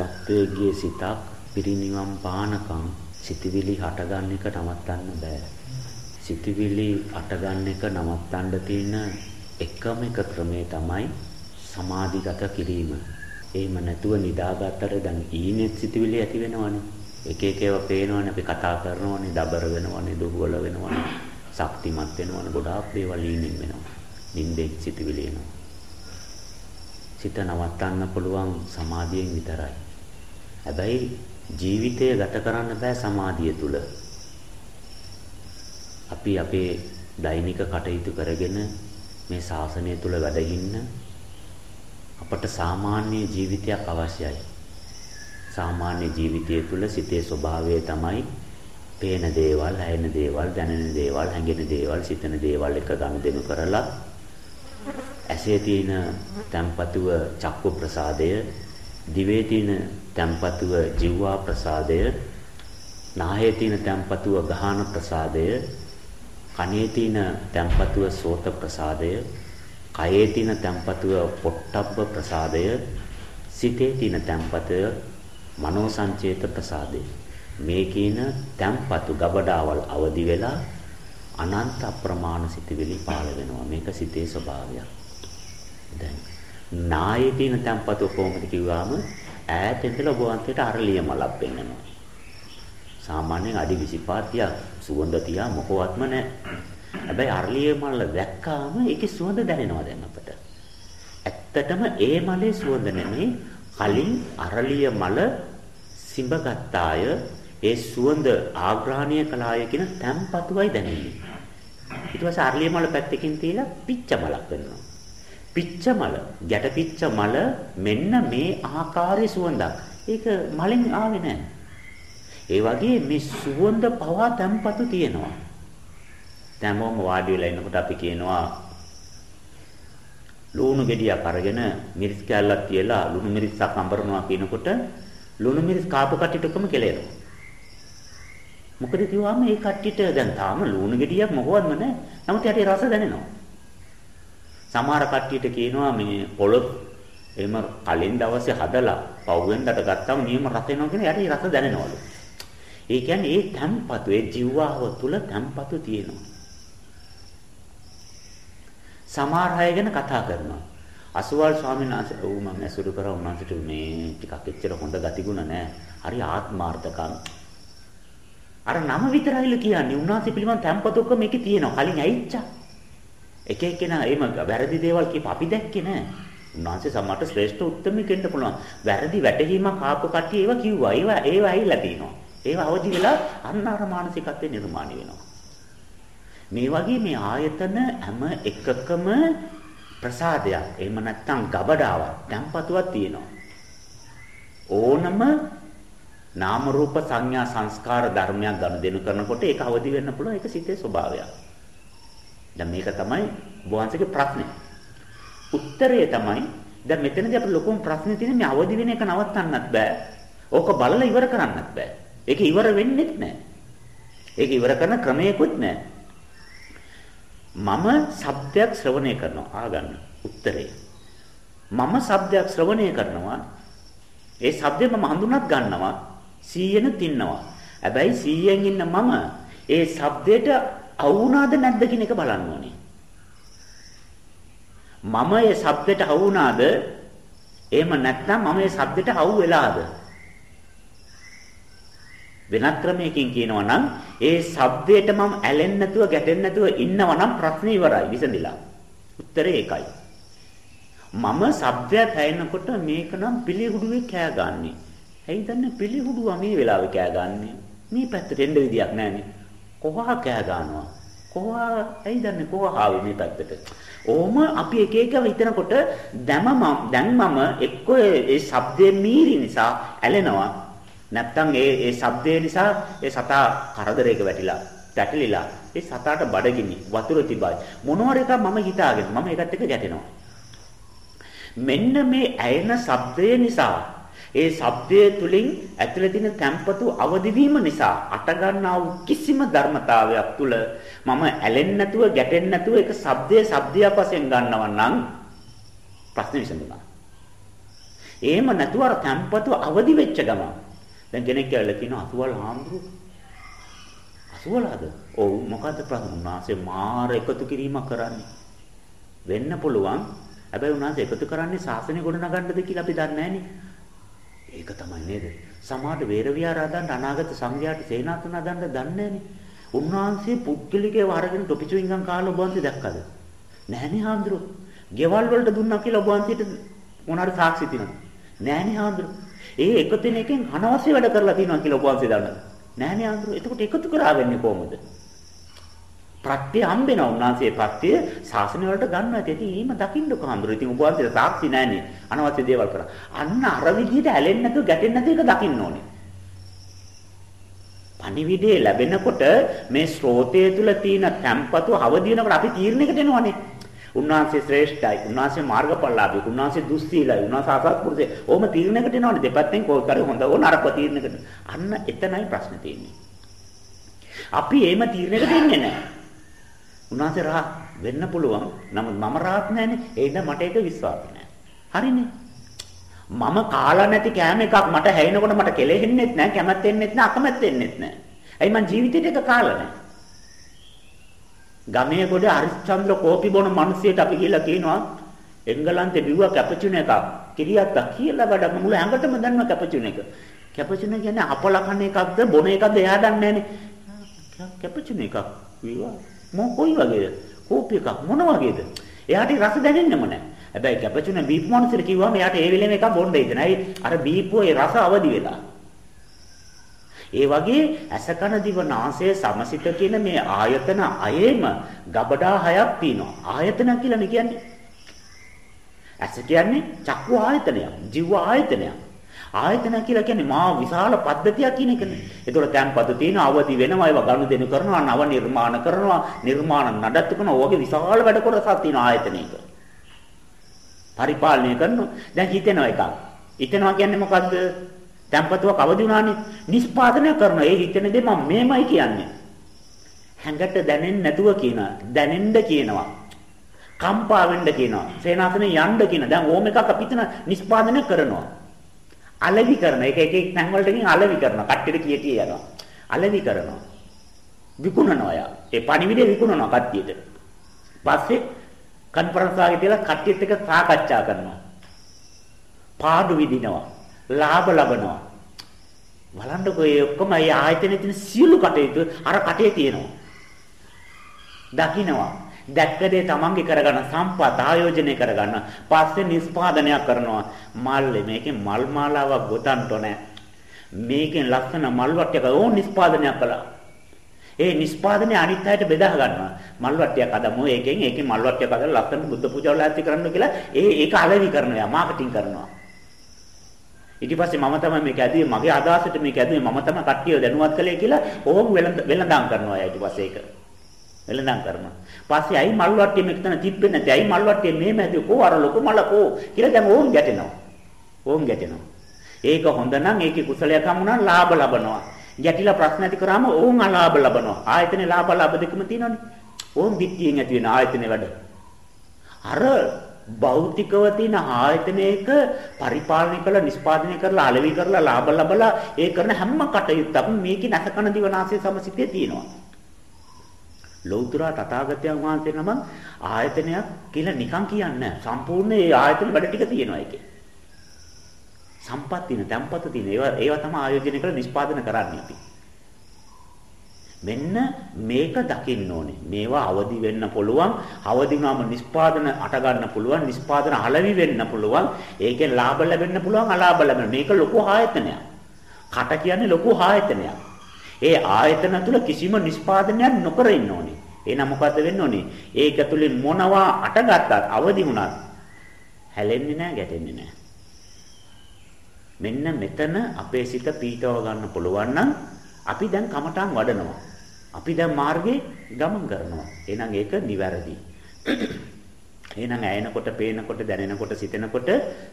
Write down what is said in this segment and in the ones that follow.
සත්වයේ සිතක් පිරිනිවන් පානකම් සිතවිලි හටගන්න එක නවත්තන්න බෑ. සිතවිලි හටගන්න එක නවත්තන්න තියෙන එකම එක ක්‍රමය තමයි සමාධිගත කිරීම. එහෙම නැතුව නිදාගත්තට දැන් ඊනෙත් සිතවිලි ඇති වෙනවනේ. එක එක ඒවා පේනවනේ අපි කතා කරනවනේ, දබර වෙනවනේ, දුර්වල වෙනවනේ, ශක්තිමත් වෙනවනේ, ගොඩාක් දේවල් ඊනෙන් වෙනවා. නිින්දෙන් සිතවිලි එනවා. සිත නවත්තන්න පුළුවන් සමාධියෙන් විතරයි. හැබැයි ජීවිතය ගත කරන්න බෑ සමාධිය තුල. අපි අපේ දෛනික කටයුතු කරගෙන මේ ශාසනය තුල වැඩ අපට සාමාන්‍ය ජීවිතයක් අවශ්‍යයි. සාමාන්‍ය ජීවිතය තුල සිතේ ස්වභාවය තමයි පේන දේවල්, ඇහෙන දේවල්, දැනෙන දේවල්, හැඟෙන දේවල්, සිතන දේවල් එක ගනුදෙනු කරලා ඇසේ තියෙන තැම්පතුව චක්කු ප්‍රසාදය, දිවේ තියෙන තැම්පතුව ජීවා ප්‍රසාදය, නාහයේ තියෙන තැම්පතුව ගාහන ප්‍රසාදය, කනේ තියෙන තැම්පතුව සෝත ප්‍රසාදය, කයේ තියෙන තැම්පතුව පොට්ටබ්බ ප්‍රසාදය, සිතේ තියෙන තැම්පතුව මනෝ සංචේත ප්‍රසාදය. මේ කියන තැම්පතු ගබඩාවල් අවදි වෙලා අනන්ත අප්‍රමාණ සිතවිලි පාළ වෙනවා. මේක සිතේ ස්වභාවයක්. දැන් නායේ තියෙන තැම්පතු කොහොමද කිව්වම ඈත ඉඳලා ඔබ වහන්සේට අරලිය මලක් පෙන්නනවා. සාමාන්‍යයෙන් අඩි 25 සුවඳ තියා මොකවත්ම නැහැ. හැබැයි අරලිය මල දැක්කාම ඒකේ සුවඳ දැනෙනවා දැන් අපට. ඇත්තටම ඒ මලේ සුවඳ නෙමෙයි කලින් අරලිය මල සිඹගත්තාය ඒ සුවඳ ආග්‍රහණය කළාය කියන තැම්පතුවයි දැනෙන්නේ. ඊට පස්සේ අරලිය මල පැත්තකින් තියලා පිච්ච මලක් වෙනවා. පිච්ච මල, ගැට පිච්ච මල මෙන්න මේ ආකාරයේ සුවඳක්. ඒක මලෙන් ආවේ නැහැ. ඒ වගේ මේ සුවඳ පවා තැම්පතු තියෙනවා. දැන්වම වාඩි වෙලා ඉන්නකොට අපි කියනවා ලුණු ගෙඩියක් අරගෙන මිරිස් කෑල්ලක් තියලා ලුණු මිරිස්සක් අඹරනවා කියනකොට ලුණු මිරිස් කාපු කට්ටියට ඔක්කොම කෙලෙනවා. මොකද කිව්වම මේ කට්ටියට දැන් තාම ලුණු ගෙඩියක් මොකවත්ම නැහැ. නමුත් යටි රස දැනෙනවා. සමහර කට්ටියට කියනවා මේ පොළොත් එහෙම කලින් දවසේ හදලා පවුවෙන්දට ගත්තම නියම රස එනවා කියන යටි රස දැනෙනවලු. ඒ කියන්නේ ඒ තම්පතු ඒ ජීවාව තුල තම්පතු තියෙනවා. සමහර අය ගැන කතා කරනවා. අසුවල් ස්වාමීන් වහන්සේ ඔව් මම ඇසුරු කරා උන්වහන්සේට මේ ටිකක් එච්චර හොඳ ගතිගුණ නැහැ. හරි ආත්මාර්ථකම්. අර නම විතරයිලු කියන්නේ. උන්වහන්සේ පිළිබඳ තැම්පත ඔක්කොම මේකේ තියෙනවා. කලින් ඇයිච්චා. එක එක්කෙනා එහෙම වැරදි දේවල් කියප අපි දැක්කේ නැහැ. උන්වහන්සේ සමහරට ශ්‍රේෂ්ඨ උත්තරමෙක් වෙන්න පුළුවන්. වැරදි වැටහීමක් ආපු කට්ටිය ඒවා කිව්වා. ඒවා ඒවා ඇහිලා තිනවා. ඒවා අවදි වෙලා අන්න අර මානසිකත්වය නිර්මාණය වෙනවා. මේ වගේ මේ ආයතන හැම එකකම ප්‍රසාදයක් එහෙම නැත්නම් ගබඩාවක් tempatuවක් තියෙනවා ඕනම නාම රූප සංඥා සංස්කාර ධර්මයක් ගනුදෙනු කරනකොට ඒක අවදි වෙන්න පුළුවන් ඒක සිතේ ස්වභාවයක් දැන් මේක තමයි වහන්සේගේ ප්‍රශ්නේ. උත්තරය තමයි දැන් මෙතනදී අපිට ලොකුම ප්‍රශ්නේ තියෙන්නේ මේ අවදි වෙන එක නවත්තන්නත් බෑ. ඕක බලලා ඉවර කරන්නත් බෑ. ඒක ඉවර වෙන්නේත් නෑ. ඒක ඉවර කරන ක්‍රමයකුත් නෑ. මම ශබ්දයක් ශ්‍රවණය කරනවා. ආගන්න. උත්තරේ. මම ශබ්දයක් ශ්‍රවණය කරනවා. ඒ ශබ්දය මම හඳුනත් ගන්නවා. 100ෙන් තින්නවා. හැබැයි 100ෙන් ඉන්න මම ඒ ශබ්දයට අවුනාද නැද්ද කියන එක බලන්න ඕනේ මම ඒ ශබ්දයට අවුනාද එහෙම නැත්නම් මම ඒ ශබ්දයට අවු වෙලාද වෙනත් ක්‍රමයකින් කියනවා නම් ඒ shabdයට මම ඇලෙන්නේ නැතුව ගැටෙන්නේ නැතුව ඉන්නවා නම් ප්‍රශ්නේ ඉවරයි විසඳිලා. උත්තරේ ඒකයි. මම shabdයක් ඇයෙනකොට මේක නම් පිළිහුඩුවේ කෑ ගන්නෙ. ඇයි දන්නේ පිළිහුඩුවා මේ වෙලාවේ කෑ ගන්නෙ? මේ පැත්තට එන්න විදියක් නැහැනේ. කොහා කෑ ගන්නවා? කොහා ඇයි දන්නේ කොහා ආවේ මේ පැත්තට? ඕම අපි එක එක හිතනකොට දැම දැන් මම එක්ක ඒ shabdේ මීරි නිසා ඇලෙනවා නැත්තම් ඒ ඒ ශබ්දය නිසා ඒ සතා කරදරයක වැටිලා පැටලිලා ඒ සතාට බඩගිනි වතුර තිබයි මොනවාර එකක් මම හිතාගෙන මම ඒකත් එක්ක ගැටෙනවා මෙන්න මේ ඇයෙන ශබ්දය නිසා ඒ ශබ්දය තුලින් ඇතුළේ තියෙන තැම්පතු අවදිවීම නිසා අටගන්නා වූ කිසිම ධර්මතාවයක් තුල මම ඇලෙන්නේ නැතුව ගැටෙන්නේ නැතුව ඒක ශබ්දයේ ශබ්දයක් වශයෙන් ගන්නවා නම් ප්‍රශ්නේ විසඳුණා එහෙම නැතුව අර තැම්පතු අවදි වෙච්ච ගමන්. දැන් කෙනෙක් කියලා කියනවා අසුවල් හාමුදුරුවෝ. අසුවලද? ඔව් මොකද්ද ප්‍රශ්න? උන්වහන්සේ මාර එකතු කිරීමක් කරන්නේ. වෙන්න පුළුවන්. හැබැයි උන්වහන්සේ එකතු කරන්නේ ශාසනය ගොඩනගන්නද කියලා අපි දන්නේ නැහනේ. ඒක තමයි නේද? සමාජ වේර විහාර හදන්න අනාගත සංඝයාට සේනාසන හදන්න දන්නේ නැහනේ. උන්වහන්සේ පුද්ගලිකව අරගෙන ටොපිචුවින්ගම් කාලා ඔබ වහන්සේ දැක්කද? නැහනේ හාමුදුරුවෝ. ගෙවල් වලට දුන්නා කියලා ඔබ වහන්සේට මොනාරි සාක්ෂි තියෙනවද? නැහනේ හාමුදුරුවෝ. ඒ එකතු වෙන එකෙන් අනවශ්‍ය වැඩ කරලා තියෙනවා කියලා ඔබ වහන්සේ දන්නවද? නැහනේ හාමුදුරුවෝ. එතකොට එකතු කරා වෙන්නේ කොහොමද? ප්‍රත්‍ය හම්බෙනවා උන්වහන්සේ ප්‍රත්‍ය ශාසනය වලට ගන්නවා. ඉතින් එහෙම දකින්න කොහොමද? ඉතින් ඔබ වහන්සේට සාක්ෂි නැහනේ. අනවශ්‍ය දේවල් කරා. අන්න අර විදිහට ඇලෙන්නේ නැතුව ගැටෙන්නේ නැතුව ඒක දකින්න ඕනේ. පණිවිඩය ලැබෙනකොට මේ ස්රෝතය තුල තියෙන තැම්පතු අවදි වෙනකොට අපි තීරණයකට එනවනේ. උන්වහන්සේ ශ්‍රේෂ්ඨයි. උන්වහන්සේ මාර්ගඵලලාභී. උන්වහන්සේ දුස්සීලයි. උන්වහන්සේ අසත්පුරුෂය. ඕම තීරණයකට එනවනේ. දෙපැත්තෙන් කෝල් කරේ හොඳ ඕන නරක තීරණයකට. අන්න එතනයි ප්‍රශ්නේ තියෙන්නේ. අපි එහෙම තීරණයකට එන්නේ නැහැ. උන්වහන්සේ රහත් වෙන්න පුළුවන්. නමුත් මම රහත් නැහැනේ. ඒද මට ඒක විශ්වාස නැහැ. හරිනේ. මම කාලා නැති කෑම එකක් මට හැිනකොට මට කෙලෙහෙන්නෙත් නැහැ, කැමැත්තෙන්නෙත් නැහැ, අකමැත්තෙන්නෙත් නැහැ. ඇයි මං ජීවිතේට එක කාලා නැහැ. ගමේ ගොඩ හරිස්චන්ද්‍ර කෝපි බොන මිනිසියට අපි කියලා කියනවා එංගලන්තේ බිව්වා කැපචුන එකක්. කිරියත්තා කියලා වැඩ මුළු ඇඟටම දන්නවා කැපචුන එක. කැපචුන කියන්නේ අපල කන එකක්ද බොන එකක්ද එයා දන්නේ නැහනේ. කැපචුන එකක් විවා. මො කොයි වගේද? කෝපි එකක් මොන වගේද? එයාට රස දැනෙන්නෙම නැහැ. හැබැයි කැපචුන බීප් මොනසර කිව්වම එයාට ඒ වෙලෙම එකක් බොන්න හිතෙනවා. අර බීප්ෝ ඒ රස අවදි වෙලා. ඒ වගේ ඇසකන දිව නාසය සමසිත කියන මේ ආයතන අයෙම ගබඩා හයක් තියෙනවා. ආයතන කියලා කියන්නේ ඇස කියන්නේ චක්කු ආයතනයක්, ජීව ආයතනයක්. ආයතන කියලා කියන්නේ මා විශාල පද්ධතියක් කියන එකනේ. ඒතකොට තැන්පතු තියෙන අවදි වෙනවා ඒවා ගනුදෙනු කරනවා නව නිර්මාණ කරනවා නිර්මාණ නඩත්තු කරනවා ඔයගේ විශාල වැඩ කොටසක් තියෙන ආයතනයක. පරිපාලනය කරනවා. දැන් හිතෙනවා එකක්. හිතනවා කියන්නේ මොකද්ද? තැම්පතුවක් අවදි වුණානේ. නිෂ්පාදනය කරනවා. ඒ හිතෙන දේ මම මේමයි කියන්නේ. හැඟට දැනෙන්නේ නැතුව කියනවා. දැනෙන්න කියනවා. කම්පා වෙන්න කියනවා. සේනාසනේ යන්න කියන. දැන් ඕම එකක් අපිට නිෂ්පාදනය කරනවා. අලෙවි කරන එක එක එක තැන් වලටකින් අලෙවි කරනවා. කට්ටියට කිය කිය යනවා. අලෙවි කරනවා. විකුණනවා යා. ඒ පණිවිඩය විකුණනවා කට්ටියට. පස්සේ කන්ෆරන්ස් ආගේ තියලා කට්ටියත් එක්ක සාකච්ඡා කරනවා. පාඩු විදිනවා. ලාභ ලබනවා. බලන්නකෝ මේ ඔක්කොම මේ ආයතනයේ තියෙන සියලු කටයුතු අර කටේ තියෙනවා. දකින්නවා. දැක්ක දේ තමන්ගේ කරගන්න සම්පත් ආයෝජනය කරගන්න. පස්සේ නිස්පාදනයක් කරනවා. මල්ලේ මේකේ මල් මාලාවක් ගොතන්න ඕනේ. මේකෙන් ලස්සන මල් වට්ටියක ඕන නිස්පාදනයක් කළා. ඒ නිස්පාදනය අනිත් අයට බෙදා ගන්නවා. මල් වට්ටියක් අදමු ඒකෙන් ඒකේ මල් වට්ටියක් අදලා ලස්සන බුද්ධ පූජාවල ඇති කරන්න කියලා ඒ ඒක අලෙවි කරනවා. මාකටිං කරනවා. ඊට පස්සේ මම තමයි මේක ඇදුවේ මගේ අදහසට මේක ඇදුවේ මම තමයි කට්ටිය දැනුවත් කළේ කියලා ඕම් වෙලඳාම් කරනවා ඊට පස්සේ ඒක වෙලඳාම් කරනවා. පස්සේ ඇයි මල් වට්ටිය මේක තන තිබ්බේ නැති ඇයි මල් වට්ටිය මෙහෙම ඇදුවේ කෝ අර ලොකු මල කෝ කියලා දැන් ඕම් ගැටෙනවා. ඕම් ගැටෙනවා. ඒක හොඳ නම් ඒකේ කුසලයක් හමුණා ලාභ ලබනවා. ගැටිලා ප්‍රශ්න ඇති කරාම ඕම් අලාභ ලබනවා. ආයතනේ ලාභ ලාභ දෙකම තියෙනවනේ. ඕම් පිටියෙන් ඇති වෙන ආයතනේ වැඩ. අර භෞතිකව තියෙන ආයතනයක පරිපාලනය කරලා නිෂ්පාදනය කරලා අලෙවි කරලා ලාභ ලබලා ඒ කරන හැම කටයුත්තක්ම මේකේ නැසකන දිවනාසය සමසිතේ තියෙනවා. ලෞතර තථාගතයන් වහන්සේ නම ආයතනයක් කියලා නිකන් කියන්නේ සම්පූර්ණ ඒ ආයතන වැඩ ටික තියෙනවා ඒකේ. සම්පත් තියෙන, තැම්පත තියෙන ඒවා ඒවා තමයි ආයෝජනය කරලා නිෂ්පාදනය කරන්නේ අපි. මෙන්න මේක දකින්න ඕනේ. මේවා අවදි වෙන්න පුළුවන්. අවදි වුණාම නිස්පාදන අට ගන්න පුළුවන්. නිස්පාදන අලවි වෙන්න පුළුවන්. ඒකෙන් ලාභ ලැබෙන්න පුළුවන්, අලාභ ලැබෙන්න. මේක ලොකු ආයතනයක්. කට කියන්නේ ලොකු ආයතනයක්. ඒ ආයතන තුල කිසිම නිස්පාදනයක් නොකර ඉන්න ඕනේ. එහෙනම් මොකද්ද වෙන්න ඕනේ? ඒක තුලින් මොනවා අටගත්තත් අවදි වුණත් හැලෙන්නේ නැහැ, ගැටෙන්නේ නැහැ. මෙන්න මෙතන අපේ සිත පීඨව ගන්න පුළුවන් නම් අපි දැන් කමටන් වඩනවා. අපි දැන් මාර්ගේ ගමන් කරනවා. එහෙනම් ඒක නිවැරදි. එහෙනම් ඇයෙනකොට, පේනකොට, දැනෙනකොට, සිතෙනකොට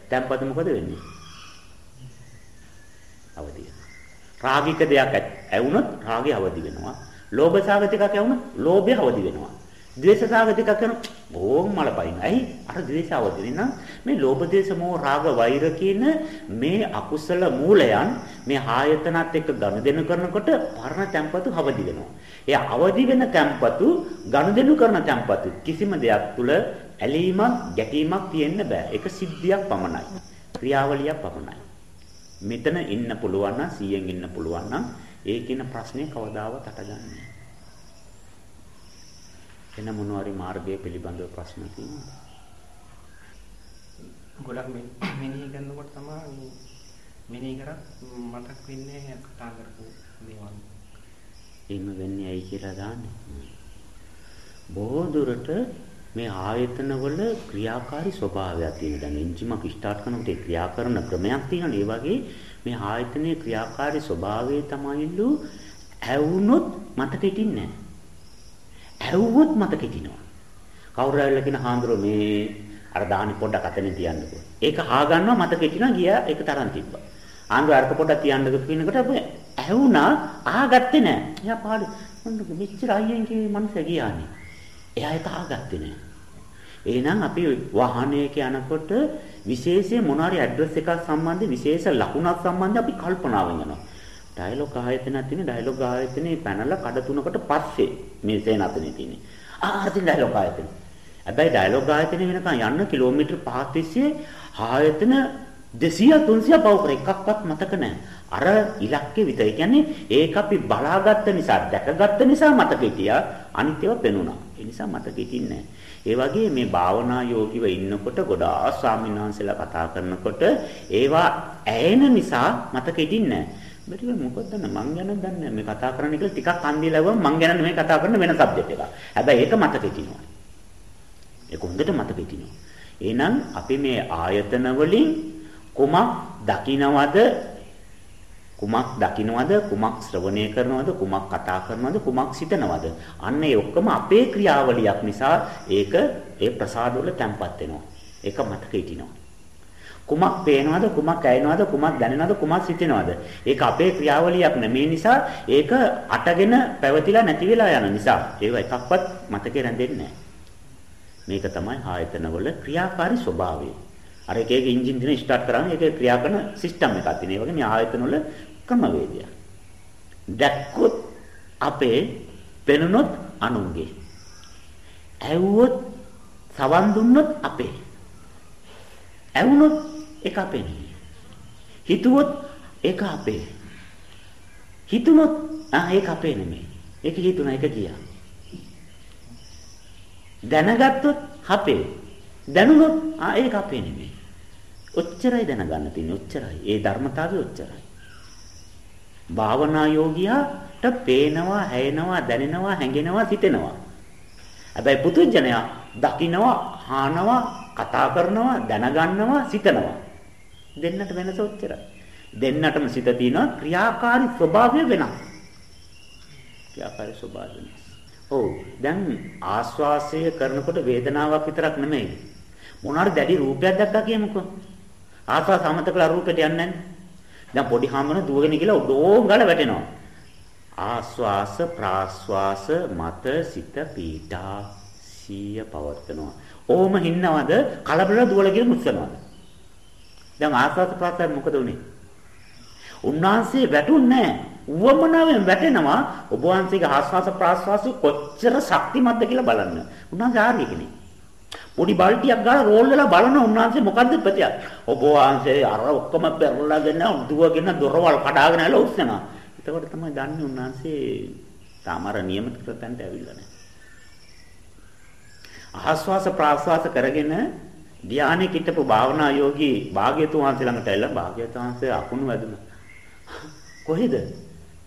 තැම්පත මොකද වෙන්නේ? අවදි රාගික දෙයක් ඇවුනොත් රාගය අවදි වෙනවා. ලෝභ සාගත එකක් ඇවුනොත් ලෝභය අවදි වෙනවා. ද්වේෂ සාගත එකක් කරනොත් ඕම් මල පයින්. ඇයි? අර ද්වේෂ අවදින නම් මේ ලෝභ දේශ මොහ රාග වෛර කියන මේ අකුසල මූලයන් මේ ආයතනත් එක්ක ගනුදෙනු කරනකොට පරණ tempatu අවදි වෙනවා. ඒ අවදි වෙන tempatu ගනුදෙනු කරන tempatu කිසිම දෙයක් තුල ඇලීමක් ගැටීමක් තියෙන්න බෑ. ඒක සිද්ධියක් පමණයි. ක්‍රියාවලියක් පමණයි. මෙතන ඉන්න පුළුවන් නම් 100න් ඉන්න පුළුවන් නම් ඒ කියන ප්‍රශ්නේ කවදාවත් අටගන්නේ එන මොනවාරි මාර්ගය පිළිබඳව ප්‍රශ්න තියෙනවද? ගොඩක් මෙනෙහි කරනකොට තමයි මෙනෙහි කරත් මතක් වෙන්නේ කතා කරපු දේවල්. එහෙම වෙන්නේ ඇයි කියලා දාන්නේ. බොහෝ දුරට මේ ආයතනවල ක්‍රියාකාරී ස්වභාවයක් තියෙන. දැන් එන්ජිමක් ස්ටාර්ට් කරනකොට ඒ ක්‍රියා කරන ක්‍රමයක් තියෙනවා. ඒ වගේ මේ ආයතනයේ ක්‍රියාකාරී ස්වභාවය තමයිලු ඇවුනොත් මතක හිටින්නේ නැහැ. ඇහුවොත් මතක හිටිනවා. කවුරු ඇවිල්ලා කියන හාමුදුරුවෝ මේ අර දාහනි පොඩ්ඩක් අතනේ තියන්නකෝ. ඒක හා ගන්නවා මතක හිටිනවා ගියා ඒක තරම් තිබ්බා. ආන්දර අර්ථ පොඩ්ඩක් තියන්නකෝ කියනකොට අපි ඇහුණා ආගත්තේ නැහැ. එයා පාඩු මොන්නක මෙච්චර අයියෙන් කිව්වේ මනුස්සයා ගියානේ. එයා ඒක ආගත්තේ නැහැ. එහෙනම් අපි වාහනයක යනකොට විශේෂයෙන් මොනාරි ඇඩ්‍රස් එකක් සම්බන්ධ විශේෂ ලකුණක් සම්බන්ධ අපි කල්පනාවෙන් යනවා. ඩයලොග් ආයතනයක් තියෙන ඩයලොග් ආයතනේ පැනලා කඩ තුනකට පස්සේ මේ සේනාසනේ තියෙන්නේ. ආ අර තියෙන ඩයලොග් ආයතන. හැබැයි ඩයලොග් ආයතනේ වෙනකන් යන්න කිලෝමීටර් 5 තිස්සේ ආයතන 200 300 පව කර එකක්වත් මතක නැහැ. අර ඉලක්කේ විතරයි. කියන්නේ ඒක අපි බලාගත්ත නිසා, දැකගත්ත නිසා මතක හිටියා. අනිත් ඒවා පෙනුණා. ඒ නිසා මතක හිටින්නේ ඒ වගේ මේ භාවනා යෝගිව ඉන්නකොට ගොඩාක් ස්වාමීන් වහන්සේලා කතා කරනකොට ඒවා ඇයෙන නිසා මතක හිටින්නේ නැහැ. බැරිව මොකද දන්න මං ගැන දන්නේ මේ කතා කරන්න කියලා ටිකක් අන්දිය ලැබුවම මං ගැන නෙමෙයි කතා කරන වෙන සබ්ජෙක්ට් එකක්. හැබැයි ඒක මතකේ තියෙනවා. ඒක හොඳට මතකේ තියෙනවා. එහෙනම් අපි මේ ආයතන වලින් කුමක් දකින්නවද කුමක් දකින්නවද කුමක් ශ්‍රවණය කරනවද? කුමක් කතා කරනවද? කුමක් සිතනවද? අන්න ඒ ඔක්කොම අපේ ක්‍රියාවලියක් නිසා ඒක ඒ ප්‍රසාද වල තැම්පත් වෙනවා. ඒක මතකේ තියෙනවා කුමක් පේනවද? කුමක් ඇයෙනවද කුමක් දැනෙනවද? කුමක් සිතෙනවද? ඒක අපේ ක්‍රියාවලියක් නෙමේ නිසා ඒක අටගෙන පැවතිලා නැති වෙලා යන නිසා ඒව එකක්වත් මතකේ රැඳෙන්නේ මේක තමයි ආයතනවල ක්‍රියාකාරී ස්වභාවය. අර එක එක එන්ජින් දින ස්ටාර්ට් කරාම ඒක ක්‍රියා කරන සිස්ටම් එකක් තියෙන. ඒ වගේ මේ ආයතනවල ක්‍රමවේදය. දැක්කොත් අපේ පෙනුනොත් අනුන්ගේ. ඇව්වොත් සවන් දුන්නොත් අපේ. ඇවුනොත් ඒක අපේ නෙවෙයි. හිතුවොත් ඒක අපේ. හිතුනොත් ආ ඒක අපේ නෙමෙයි. ඒක හිතුණා ඒක ගියා. දැනගත්තොත් අපේ. දැනුනොත් ආ ඒක අපේ නෙමෙයි. ඔච්චරයි දැනගන්න තියෙන්නේ ඔච්චරයි. ඒ ධර්මතාවය ඔච්චරයි. භාවනා යෝගියාට පේනවා, හැයෙනවා, දැනෙනවා, හැඟෙනවා, සිතෙනවා. හැබැයි පුදුජනයා දකින්නවා, හානවා, කතා කරනවා, දැනගන්නවා, සිතනවා. දෙන්නට වෙනස ඔච්චරයි. දෙන්නටම සිත තියෙනවා ක්‍රියාකාරී ස්වභාවය වෙනස්. ක්‍රියාකාරී ස්වභාවය වෙනස්. ඔව් දැන් ආස්වාසය කරනකොට වේදනාවක් විතරක් නෙමෙයි. මොනාරි දැඩි රූපයක් දැක්කා කියමුකෝ. ආස්වාස සමතකලා රූපෙට යන්නේ නැහැ. දැන් පොඩි හැමන දුවගෙන ගිහලා උඩෝංගල වැටෙනවා. ආස්වාස ප්‍රාස්වාස මත සිත පීඩා සිය පවර්තනවා. ඕම හින්නවද කලබල දුවල ගිහලා මුස්සනවද? දැන් ආස්වාද ප්‍රාසය මොකද උනේ? උන්වහන්සේ වැටුන්නේ නැහැ. උවමනාවෙන් වැටෙනවා ඔබ වහන්සේගේ ආස්වාස ප්‍රාස්වාසය කොච්චර ශක්තිමත්ද කියලා බලන්න. උන්වහන්සේ ආර්ය කෙනෙක්. පොඩි බල්ටියක් ගාලා රෝල් වෙලා බලන උන්වහන්සේ මොකද්ද ප්‍රතියක්. ඔබ වහන්සේ අර ඔක්කොම පෙරලාගෙන දුවගෙන දොරවල් කඩාගෙන ඇවිල්ලා උස්සනවා. එතකොට තමයි දන්නේ උන්වහන්සේ තාමර නියමිත කරතන්ට ඇවිල්ලා නැහැ. ආස්වාස ප්‍රාස්වාස කරගෙන ධානයේ කිටපු භාවනා යෝගී භාග්‍යතුන් වහන්සේ ළඟට ඇවිල්ලා භාග්‍යතුන් වහන්සේ අකුණු වැදුනා. කොහෙද?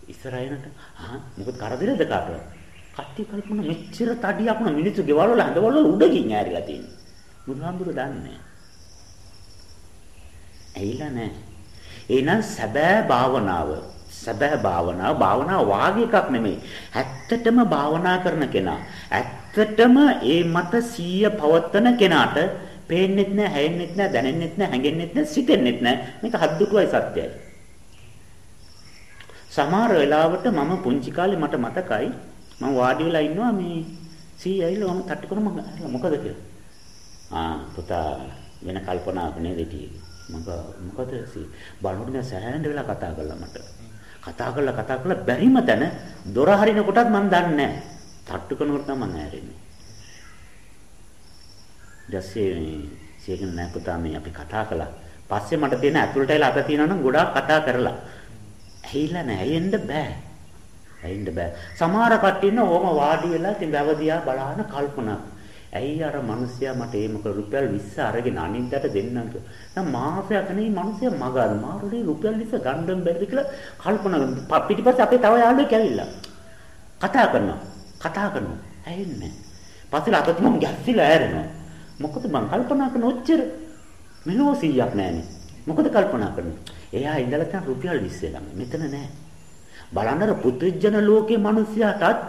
ඉස්සරහිනට. ආ මොකද කරදරද කාටවත්? කට්ටිය කල්පනා මෙච්චර තඩියක් න මිනිස්සු ගෙවල් වල හඳවල උඩකින් ඇරිලා තියෙනවා. බුදුහාමුදුරු දන්නේ ඇයිලා නැහැ. එහෙනම් සැබෑ භාවනාව සැබෑ භාවනාව භාවනාව වාගේ එකක් නෙමෙයි. ඇත්තටම භාවනා කරන කෙනා ඇත්තටම ඒ මත සීය පවත්තන කෙනාට පේන්නෙත් නැහැ, හැයෙන්නෙත් නැහැ, දැනෙන්නෙත් නැහැ, හැඟෙන්නෙත් නැහැ, සිතෙන්නෙත් නැහැ. මේක හද්දුටුවයි සත්‍යයි. සමහර වෙලාවට මම පුංචි කාලේ මට මතකයි මම වාඩි වෙලා ඉන්නවා මේ සීය ඇවිල්ලා මම තට්ටු කරා මම මොකද කියලා. ආ පුතා වෙන කල්පනාවක් නේද හිටියේ. මම මොකද සී බලනකොට දැන් සෑහෙන වෙලා කතා කළා මට. කතා කරලා කතා කරලා බැරිම තැන දොර හරිනකොටත් මම දන්නේ නැහැ. තට්ටු කරනකොට තමයි මම ඇරෙන්නේ. දැස්සේ සීගෙන නෑ පුතා මේ අපි කතා කළා. පස්සේ මට තියෙන ඇතුළට ඇවිල්ලා අත තියනවා නම් ගොඩාක් කතා කරලා. ඇහිලා නෑ ඇයෙන්න බෑ. ඇයින්ද බෑ. සමහර කට්ටිය ඉන්න ඕම වාඩි වෙලා ඉතින් වැවදියා බලන කල්පනා. ඇයි අර මිනිස්සයා මට ඒ මොකද රුපියල් 20 අරගෙන අනිද්දාට දෙන්නම් කියලා. දැන් මාසයක් නේ මිනිස්සයා මගාර මාරුනේ රුපියල් 20 ගණ්ඩම් බැරිද කියලා කල්පනා කරනවා. පිටිපස්සේ අපේ තව යාළුවෙක් ඇවිල්ලා. කතා කරනවා. කතා කරනවා. ඇහෙන්නේ නැහැ. පස්සේ අතට මම ගැස්සිලා ඇරෙනවා. මොකද මං කල්පනා කරන ඔච්චර මෙලෝ 100ක් නැහනේ. මොකද කල්පනා කරන්නේ? එයා ඉඳලා තන රුපියල් 20 ළඟ. මෙතන නෑ. බලන්න අර පුත්‍රිජන ලෝකේ මිනිස්යාටත්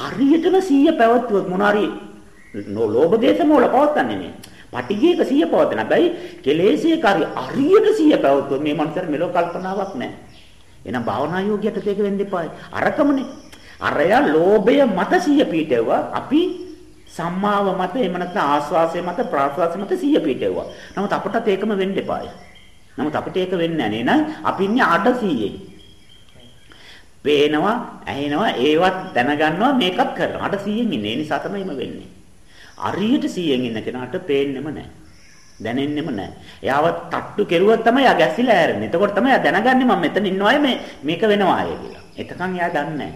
හරියටම 100 පැවතුනොත් මොනාරි නෝ ලෝභ දේශ මොල පවත්තන්නේ නේ. පටිගයක 100 පවත්තන. හැබැයි කෙලෙසේ කරි හරියට 100 පැවතුනොත් මේ මනුස්සයාට මෙලෝ කල්පනාවක් නෑ. එහෙනම් භාවනා යෝගියට ඒක වෙන්න එපායි. අරකමනේ. අරයා ලෝභය මත 100 පීටෙව්වා. අපි සම්මාව මත එහෙම නැත්නම් ආස්වාසය මත ප්‍රාස්වාසය මත 100 පීටෙව්වා. නමුත් අපටත් ඒකම වෙන්න එපායි. නමුත් අපිට ඒක වෙන්නේ නැහැ නේද? අපි ඉන්නේ අඩ 100යි. පේනවා, ඇහෙනවා, ඒවත් දැනගන්නවා මේකත් කරනවා. අට 100න් ඉන්නේ. ඒ නිසා තමයි එම වෙන්නේ. අරියට 100න් ඉන්න කෙනාට පේන්නෙම නැහැ. දැනෙන්නෙම නැහැ. එයාව තට්ටු කෙරුවොත් තමයි එයා ගැසිලා හැරෙන්නේ. එතකොට තමයි එයා දැනගන්නේ මම මෙතන ඉන්නවායේ මේ මේක වෙනවා අය කියලා. එතකන් එයා දන්නේ නැහැ.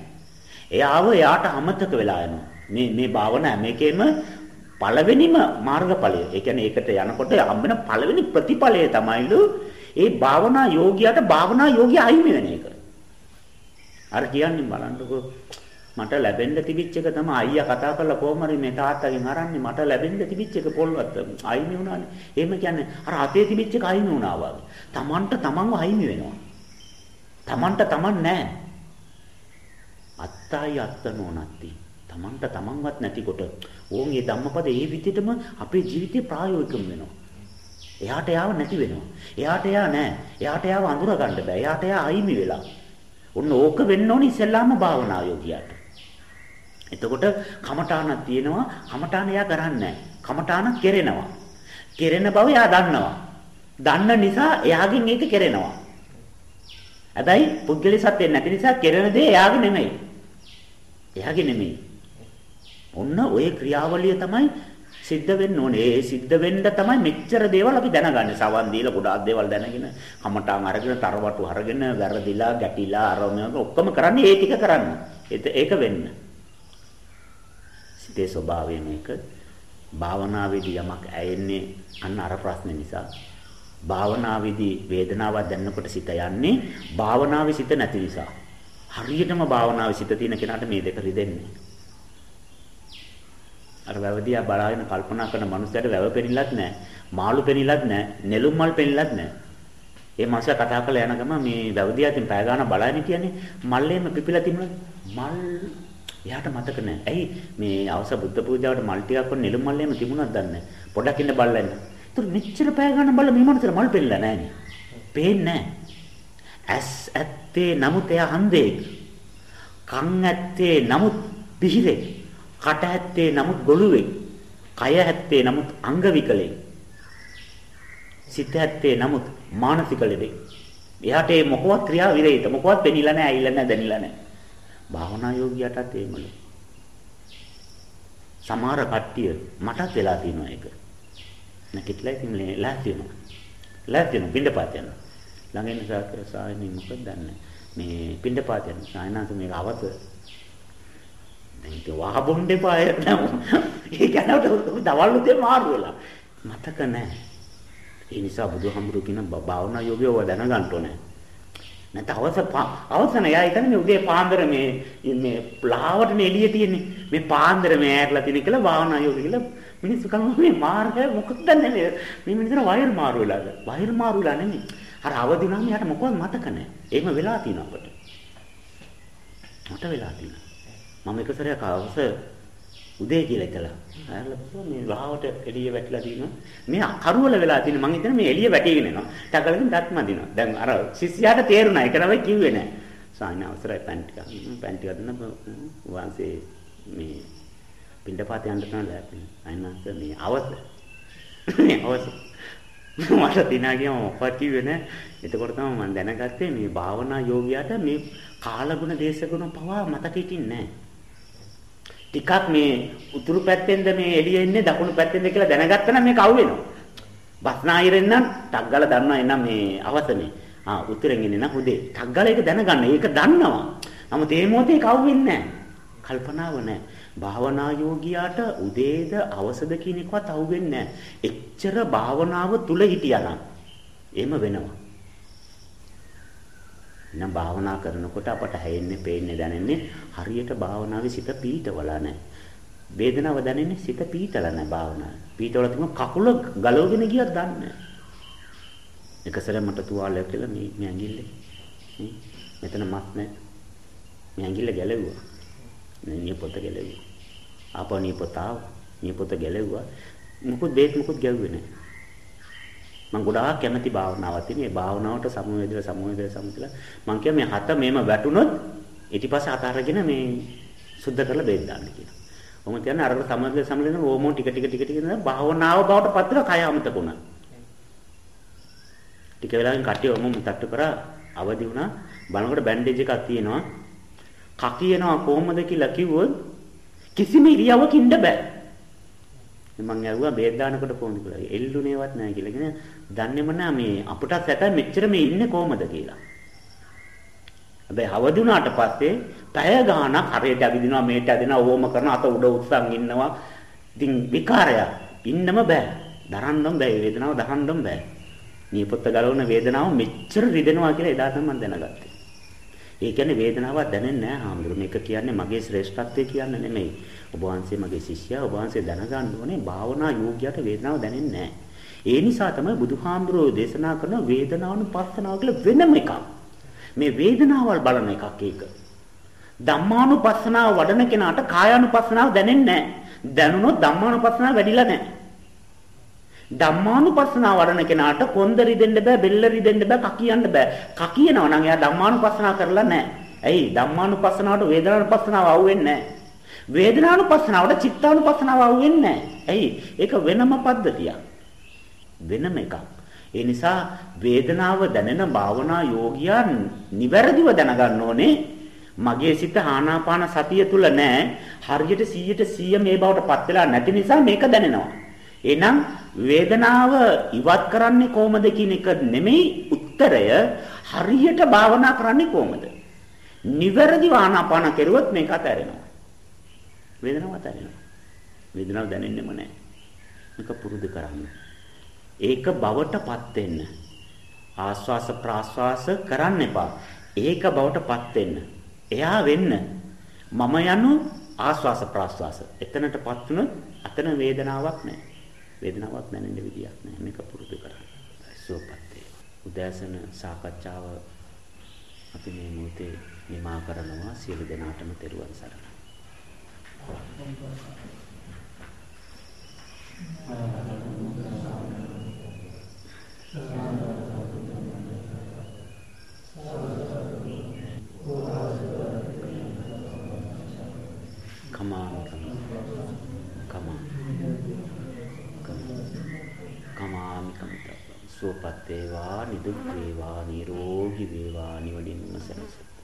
එයාව එයාට අමතක වෙලා යනවා. මේ මේ භාවනා මේකෙම පළවෙනිම මාර්ගඵලය. ඒ කියන්නේ ඒකට යනකොට හම්බෙන පළවෙනි ප්‍රතිඵලය තමයිලු ඒ භාවනා යෝගියාට භාවනා යෝගිය අයිමි වෙන එක. අර කියන්නේ බලන්නකෝ මට ලැබෙන්න තිබිච්ච එක තමයි අයියා කතා කරලා කොහොම හරි මේ තාත්තගෙන් අරන්නේ මට ලැබෙන්න තිබිච්ච එක පොල්වත් අයිමි වුණානේ. එහෙම කියන්නේ අර අතේ තිබිච්ච එක අයිමි වුණා වගේ. Tamanට Tamanව අයිමි වෙනවා. Tamanට Taman නැහැ. අත්තයි අත්තනෝ නැති. Tamanට Tamanවත් නැතිකොට ඕන් මේ ධම්මපද ඒ විදිහටම අපේ ජීවිතේ ප්‍රායෝගිකම වෙනවා. එයාට යාව නැති වෙනවා. එයාට යා නැහැ. එයාට යාව අඳුර ගන්න බෑ. එයාට යා අයිමි වෙලා. ඔන්න ඕක වෙන්න ඕනි ඉස්සෙල්ලාම භාවනා යෝගියාට. එතකොට කමඨානක් තියෙනවා කමඨාන එයා කරන්නේ කමඨාන කෙරෙනවා. කෙරෙන බව එයා දන්නවා. දන්න නිසා එයාගෙන් ඒක කෙරෙනවා. හැබැයි පුද්ගලී සත්‍ය නැති නිසා කෙරෙන දේ එයාගේ නෙමෙයි. එයාගේ නෙමෙයි. ඔන්න ඔය ක්‍රියාවලිය තමයි සිද්ධ වෙන්න ඕනේ. ඒ සිද්ධ වෙන්න තමයි මෙච්චර දේවල් අපි දැනගන්නේ. සවන් දීලා ගොඩාක් දේවල් දැනගෙන, කමටාන් අරගෙන, තරවටු අරගෙන, වැරදිලා, ගැටිලා, අරම ඔක්කොම කරන්නේ ඒ ටික කරන්න. ඒක වෙන්න. සිතේ ස්වභාවය මේක. භාවනාවේදී යමක් ඇයෙන්නේ අන්න අර ප්‍රශ්නේ නිසා. භාවනාවේදී වේදනාවක් දැනනකොට සිත යන්නේ භාවනාවේ සිත නැති නිසා. හරියටම භාවනාවේ සිත තියෙන කෙනාට මේ දෙක රිදෙන්නේ. අර වැවදියා බලාගෙන කල්පනා කරන මනුස්සයට වැව පෙනිලත් නැහැ. මාළු පෙනිලත් නැහැ. නෙළුම් මල් පෙනිලත් නැහැ. ඒ මනුස්සයා කතා කරලා යන ගම මේ වැවදියා තින් පැය ගානක් බලාගෙන කියන්නේ මල්ලේම පිපිලා තිබුණා. මල් එයාට මතක නැහැ. ඇයි මේ අවස බුද්ධ පූජාවට මල් ටිකක් වුණ නෙළුම් මල්ලේම තිබුණාද දන්නේ නැහැ. පොඩක් ඉන්න බලලා ඉන්න. ඒතර මෙච්චර පැය ගානක් බලලා මේ මනුස්සයා මල් පෙනිලා නැහනේ. පේන්නේ නැහැ. ඇස් ඇත්තේ නමුත් එයා හන්දේ. කන් ඇත්තේ නමුත් පිහිරේ. කට ඇත්තේ නමුත් ගොළුවේ. කය ඇත්තේ නමුත් අංග විකලෙයි. සිත ඇත්තේ නමුත් මානසික ලෙඩේ. එයාට මේ මොකවත් ක්‍රියා විරහිත මොකවත් පෙනිලා නැහැ, ඇවිල්ලා නැහැ, දැනිලා නැහැ. භාවනා යෝගියටත් එහෙමලු. සමහර කට්ටිය මටත් වෙලා තියෙනවා ඒක. නැකිටලා ඉතින් ලෑස්තිනවා. ලෑස්තිනවා පින්ඩපාත යනවා. ළඟ ඉන්න සායනි මොකද දන්නේ මේ පින්ඩපාත යන සායනාස මේක අවත දැන් ඒක වහබොන්න එපා නම. ඒ කියනකොට දවල් උදේ මාරු වෙලා. මතක නැහැ. ඒ නිසා බුදුහාමුදුරු කියන භාවනා යෝගියව දැනගන්න ඕනේ. නැත්නම් අවස අවසන යා හිතන්නේ මේ උදේ පාන්දර මේ මේ ප්ලාවටනේ එළිය තියෙන්නේ. මේ පාන්දර මේ ඇරලා තියෙන කියලා භාවනා යෝගිය කියලා මිනිස්සු කනවා මේ මාර්ගය මොකක්ද මේ මේ මිනිස්සුන වෛර් මාරු වෙලාද? වෛර් මාරු වෙලා නෙමෙයි. අර අවදි වුණාම යාට මොකවත් මතක නැහැ. එහෙම වෙලා තියෙනවා අපට. මට වෙලා තියෙනවා. මම එක සැරයක් අවස උදේ කියලා ඉතලා. ආයලා මේ වහවට එළිය වැටිලා තියෙනවා. මේ කරුවල වෙලා තියෙන මං හිතන්නේ මේ එළිය වැටිගෙන එනවා. ටකලකින් දත් මදිනවා. දැන් අර ශිෂ්‍යයාට තේරුණා. ඒක තමයි කිව්වේ නෑ. සායන අවසරයි පැන් ටික. පැන් ටික දුන්න වහන්සේ මේ පින්ඩපාත යන්න තමයි ලෑපෙන්නේ. අයින්නාන්ත මේ අවස. මේ අවස. මට දිනා ගියම මොකක්ද කිව්වේ නෑ. එතකොට තමයි මම දැනගත්තේ මේ භාවනා යෝගියාට මේ කාලගුණ දේශගුණ පවා මතක හිටින්නේ නෑ. ටිකක් මේ උතුරු පැත්තෙන්ද මේ එළිය එන්නේ දකුණු පැත්තෙන්ද කියලා දැනගත්තා නම් මේක අවු වෙනවා. බස්නාහිරෙන් නම් ටක් ගාලා දන්නවා එනම් මේ අවසනේ. ආ උතුරෙන් එන්නේ නම් හුදේ. ටක් ගාලා ඒක දැනගන්න. ඒක දන්නවා. නමුත් මේ මොහොතේ කවු වෙන්නේ නැහැ. කල්පනාව නැහැ. භාවනා යෝගියාට උදේද අවසද කියන එකවත් අහුවෙන්නේ නැහැ. එච්චර භාවනාව තුල හිටියානම් එහෙම වෙනවා. නම් භාවනා කරනකොට අපට හැයෙන්නේ, පේන්නේ, දැනෙන්නේ හරියට භාවනාවේ සිත පීඩවලා නැහැ. වේදනාව දැනෙන්නේ සිත පීඩලා නැහැ භාවනාව. පීඩවලා තිබුණ කකුල ගලවගෙන ගියත් දන්නේ නැහැ. එකසර මට තුවාලයක් කියලා මේ මේ ඇඟිල්ලේ. මෙතන මස් නැහැ. මේ ඇඟිල්ල ගැලෙව්වා. නිය පොත ගැලෙව්වා. ආපහු නිය පොත ආවා. නිය පොත ගැලෙව්වා. මුකුත් බේත් මුකුත් ගැව්වේ නැහැ. මම ගොඩාක් කැමති භාවනාවක් තියෙන. මේ භාවනාවට සමුවේදලා සමුවේදලා සමුදලා මම කිය මේ හත මේම වැටුනොත් ඊට පස්සේ අත අරගෙන මේ සුද්ධ කරලා බෙහෙත් දාන්න කියනවා. ඔහොම කියන්නේ අර සමුවේදලා සමුදලා ඕමෝ ටික ටික ටික ටික නේද භාවනාව බවට පත් වෙලා කය අමතක වුණා. ටික වෙලාවකින් කට්ටිය ඔහොම තට්ටු කරා අවදි වුණා. බලනකොට බැන්ඩේජ් එකක් තියෙනවා. කකියනවා කොහොමද කියලා කිව්වොත් කිසිම ඉරියව්වක ඉන්න බෑ. මම ඇහුවා බේත් දානකොට කොහොමද කියලා. එල්ලුනේවත් නැහැ කියලා. කියන දන්නේම නැහැ මේ අපටත් සැකයි මෙච්චර මේ ඉන්නේ කොහොමද කියලා. හැබැයි අවදි වුණාට පස්සේ පැය ගාණක් හරියට ඇවිදිනවා මේට ඇදිනවා ඕම කරන අත උඩ උස්සන් ඉන්නවා. ඉතින් විකාරයක් ඉන්නම බෑ. දරන්නම් බෑ වේදනාව දරන්නම් බෑ. නියපොත්ත ගලවන වේදනාව මෙච්චර රිදෙනවා කියලා එදා තමයි මම දැනගත්තේ. ඒ කියන්නේ වේදනාවක් දැනෙන්නේ නැහැ හාමුදුරු. මේක කියන්නේ මගේ ශ්‍රේෂ්ඨත්වය කියන්නේ නෙමෙයි. ඔබ වහන්සේ මගේ ශිෂ්‍යයා. ඔබ වහන්සේ දැනගන්න ඕනේ භාවනා යෝග්‍යයට වේදනාව දැනෙන්නේ නැහැ. ඒ නිසා තමයි බුදුහාමුදුරුවෝ දේශනා කරන වේදනානුපස්සනාව කියලා වෙනම එකක්. මේ වේදනාවල් බලන එකක් ඒක. ධම්මානුපස්සනාව වඩන කෙනාට කායානුපස්සනාව දැනෙන්නේ නැහැ. දැනුණොත් ධම්මානුපස්සනාව වැඩිලා නැහැ. ධම්මානුපස්සනාව වඩන කෙනාට කොන්ද රිදෙන්න බෑ, බෙල්ල රිදෙන්න බෑ, කකියන්න බෑ. කකියනවා නම් එයා ධම්මානුපස්සනාව කරලා නැහැ. ඇයි? ධම්මානුපස්සනාවට වේදනානුපස්සනාව අහුවෙන්නේ නැහැ. වේදනානුපස්සනාවට චිත්තානුපස්සනාව අහුවෙන්නේ නැහැ. ඇයි? ඒක වෙනම පද්ධතියක්. වෙනම එකක්. ඒ නිසා වේදනාව දැනෙන භාවනා යෝගියා නිවැරදිව දැනගන්න ඕනේ මගේ සිත ආනාපාන සතිය තුල නැහැ. හරියට 100ට 100 මේ බවට පත් වෙලා නැති නිසා මේක දැනෙනවා. එහෙනම් වේදනාව ඉවත් කරන්නේ කොහොමද කියන එක නෙමෙයි උත්තරය හරියට භාවනා කරන්නේ කොහොමද? නිවැරදිව ආනාපාන කෙරුවොත් මේක අතහැරෙනවා. වේදනාව අතහැරෙනවා. වේදනාව දැනෙන්නෙම නැහැ. මේක පුරුදු කරන්න. ඒක බවටපත් වෙන්න. ආස්වාස ප්‍රාස්වාස කරන්න එපා. ඒක බවටපත් වෙන්න. එයා වෙන්න. මම යනු ආස්වාස ප්‍රාස්වාස. එතනටපත් වුණොත් අතන වේදනාවක් නැහැ. වේදනාවක් දැනෙන්න විදියක් නැහැ. මේක පුරුදු කරන්න. සුවපත් උදෑසන සාකච්ඡාව අපි මේ මොහොතේ නිමා කරනවා සියලු දෙනාටම තෙරුවන් සරණයි. Come on, come on, come on. කමාමි කමිතබ්බං සුවපත් වේවා නිදුක් වේවා නිරෝගී වේවා නිවඩින්ම සැනසෙත්වා